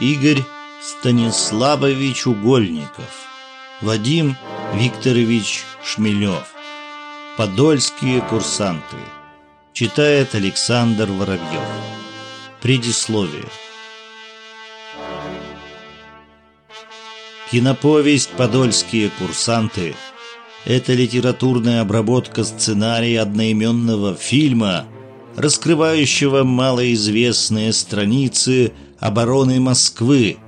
Игорь Станиславович Угольников Вадим Викторович Шмелев Подольские курсанты Читает Александр Воробьев. Предисловие. Киноповесть «Подольские курсанты» — это литературная обработка сценария одноименного фильма, раскрывающего малоизвестные страницы обороны Москвы,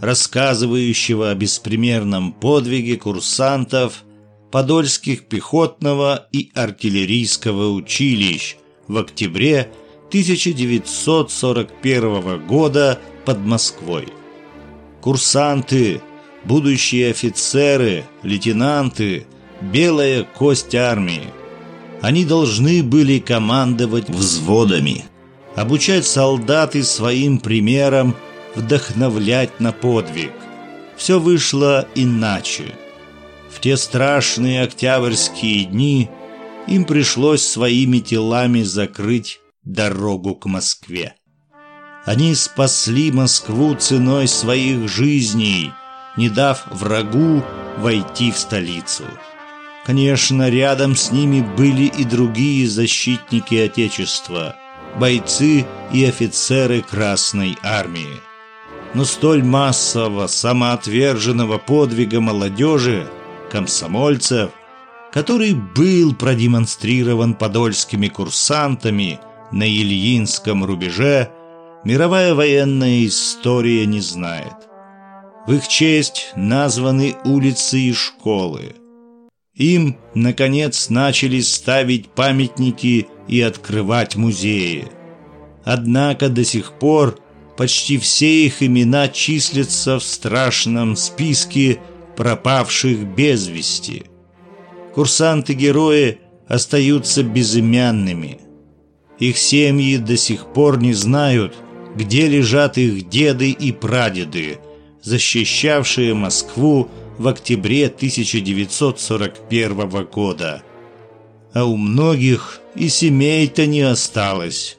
рассказывающего о беспримерном подвиге курсантов Подольских пехотного и артиллерийского училищ в октябре 1941 года под Москвой. Курсанты – будущие офицеры, лейтенанты, белая кость армии. Они должны были командовать взводами, обучать солдат и своим примером вдохновлять на подвиг. Все вышло иначе. В те страшные октябрьские дни им пришлось своими телами закрыть дорогу к Москве. Они спасли Москву ценой своих жизней – не дав врагу войти в столицу. Конечно, рядом с ними были и другие защитники Отечества, бойцы и офицеры Красной Армии. Но столь массового, самоотверженного подвига молодежи, комсомольцев, который был продемонстрирован подольскими курсантами на Ильинском рубеже, мировая военная история не знает. В их честь названы улицы и школы. Им, наконец, начали ставить памятники и открывать музеи. Однако до сих пор почти все их имена числятся в страшном списке пропавших без вести. Курсанты-герои остаются безымянными. Их семьи до сих пор не знают, где лежат их деды и прадеды – защищавшие Москву в октябре 1941 года. А у многих и семей-то не осталось.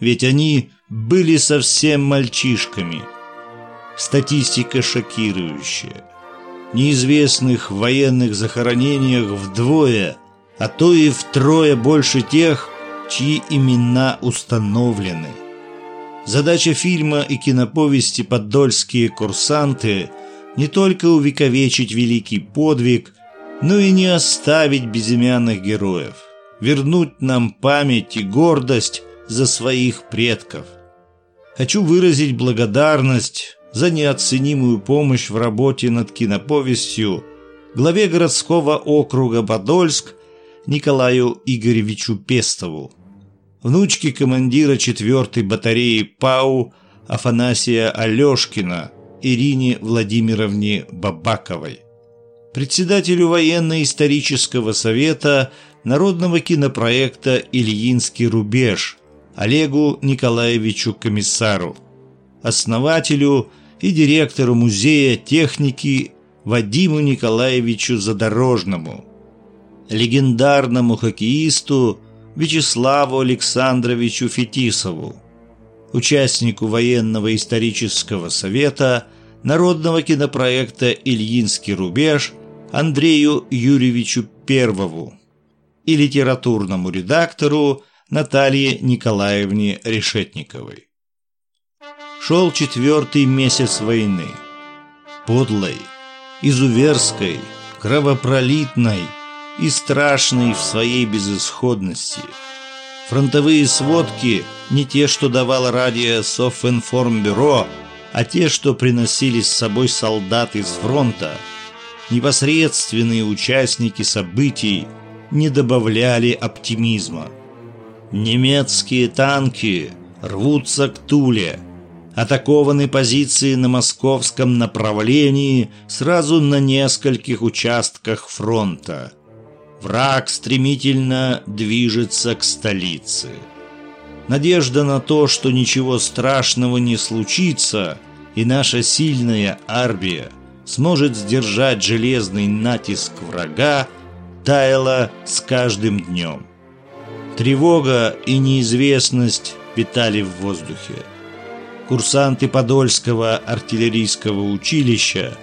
Ведь они были совсем мальчишками. Статистика шокирующая. Неизвестных военных захоронениях вдвое, а то и втрое больше тех, чьи имена установлены. Задача фильма и киноповести «Подольские курсанты» не только увековечить великий подвиг, но и не оставить безымянных героев, вернуть нам память и гордость за своих предков. Хочу выразить благодарность за неоценимую помощь в работе над киноповестью главе городского округа Подольск Николаю Игоревичу Пестову внучке командира 4-й батареи ПАУ Афанасия Алешкина Ирине Владимировне Бабаковой, председателю военно-исторического совета народного кинопроекта «Ильинский рубеж» Олегу Николаевичу Комиссару, основателю и директору музея техники Вадиму Николаевичу Задорожному, легендарному хоккеисту Вячеславу Александровичу Фетисову, участнику военного исторического совета народного кинопроекта «Ильинский рубеж» Андрею Юрьевичу Первову и литературному редактору Наталье Николаевне Решетниковой. Шел четвертый месяц войны. Подлой, изуверской, кровопролитной – и страшный в своей безысходности. Фронтовые сводки не те, что давало радио Софинформбюро, а те, что приносили с собой солдаты с фронта, непосредственные участники событий, не добавляли оптимизма. Немецкие танки рвутся к Туле. Атакованы позиции на московском направлении сразу на нескольких участках фронта – Враг стремительно движется к столице. Надежда на то, что ничего страшного не случится, и наша сильная армия сможет сдержать железный натиск врага, таяла с каждым днем. Тревога и неизвестность питали в воздухе. курсанты Подольского артиллерийского училища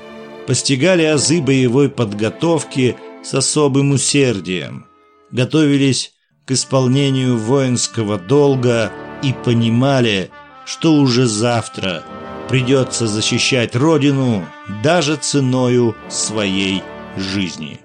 постигали азы боевой подготовки с особым усердием, готовились к исполнению воинского долга и понимали, что уже завтра придется защищать родину даже ценою своей жизни.